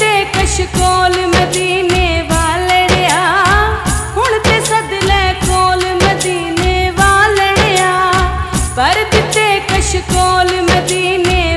کش کول مدینے والڑیا ہن تے سد لے کول مدینے والڑیا پر دے کش کول مدینے